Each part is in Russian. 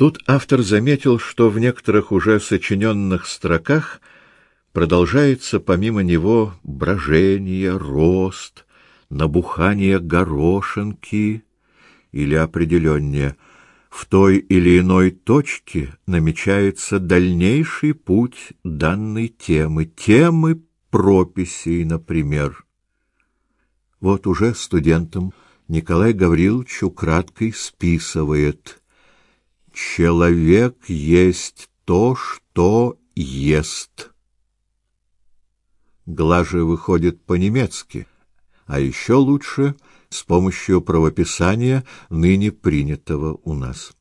Тут автор заметил, что в некоторых уже сочиненных строках продолжается помимо него брожение, рост, набухание горошинки или определеннее в той или иной точке намечается дальнейший путь данной темы, темы прописей, например. Вот уже студентам Николай Гаврилович украдкой списывает «Человек есть то, что ест». Глаже выходит по-немецки, а еще лучше с помощью правописания, ныне принятого у нас.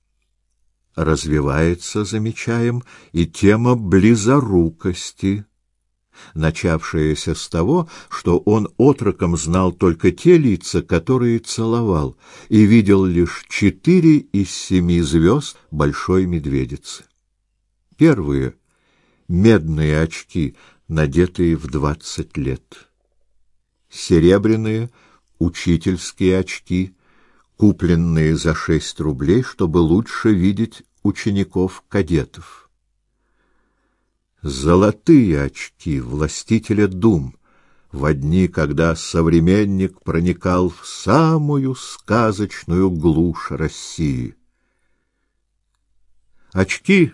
Развивается, замечаем, и тема близорукости – начавшееся с того, что он отроком знал только те лица, которые целовал, и видел лишь четыре из семи звезд большой медведицы. Первые — медные очки, надетые в двадцать лет. Серебряные — учительские очки, купленные за шесть рублей, чтобы лучше видеть учеников-кадетов золотые очки властителя дум, в дни, когда современник проникал в самую сказочную глушь России. Очки,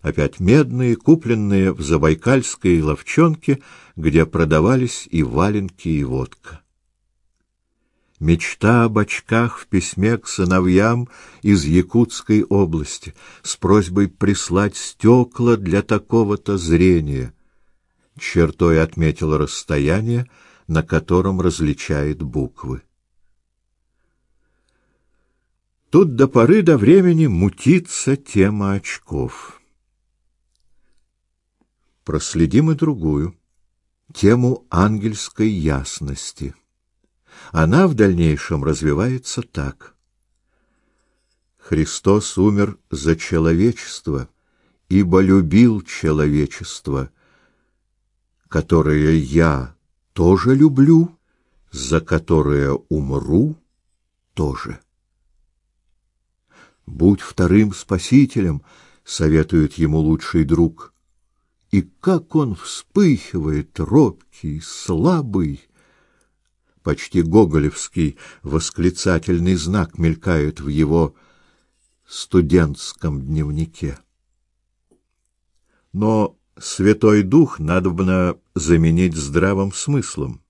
опять медные, купленные в забайкальской ловчонке, где продавались и валенки, и водка. Мечта об очках в письме к сыновьям из Якутской области с просьбой прислать стекла для такого-то зрения. Чертой отметил расстояние, на котором различает буквы. Тут до поры до времени мутится тема очков. Проследим и другую, тему ангельской ясности. Она в дальнейшем развивается так. Христос умер за человечество, ибо любил человечество, которое я тоже люблю, за которое умру тоже. Будь вторым спасителем, советует ему лучший друг. И как он вспыхивает, робкий, слабый, почти гоголевский восклицательный знак мелькает в его студентском дневнике. Но Святой Дух надобно заменить здравым смыслом.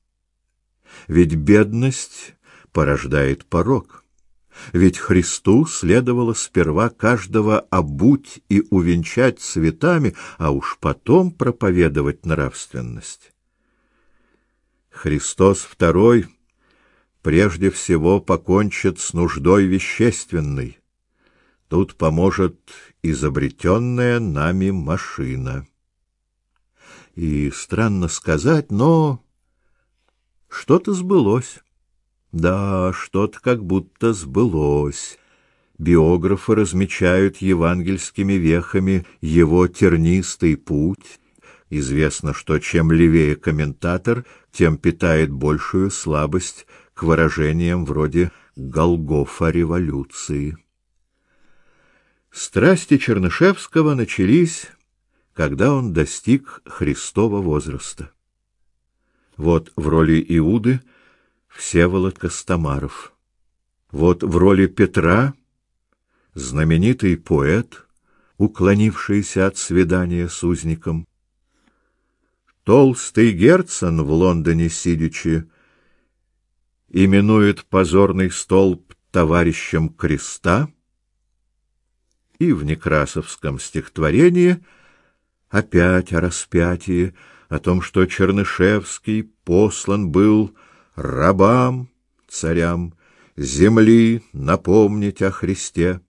Ведь бедность порождает порок. Ведь Христу следовало сперва каждого обуть и увенчать цветами, а уж потом проповедовать нравственность. Христос Второй прежде всего покончит с нуждой вещественной. Тут поможет изобретенная нами машина. И странно сказать, но что-то сбылось. Да, что-то как будто сбылось. Биографы размечают евангельскими вехами его тернистый путь, Известно, что чем левее комментатор, тем питает большую слабость к выражениям вроде «Голгофа революции». Страсти Чернышевского начались, когда он достиг Христова возраста. Вот в роли Иуды Всеволод Костомаров. Вот в роли Петра знаменитый поэт, уклонившийся от свидания с узником. Толстый Герцен в Лондоне сидячи именует позорный столб товарищем креста, и в Некрасовском стихотворении опять о распятии, о том, что Чернышевский послан был рабам, царям земли напомнить о Христе.